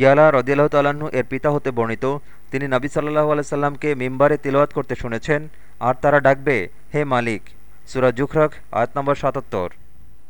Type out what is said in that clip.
ইয়ালা রদিয়াল্লাহ তাল্লাহ্ন এর পিতা হতে বর্ণিত। তিনি নাবি সাল্লাহ আলাইসাল্লামকে মিম্বারে তিলওয়াত করতে শুনেছেন। আর তারা ডাকবে, হে মালিক। সুরা জুখরক, আয়াত নম্বর সাতাত্তর।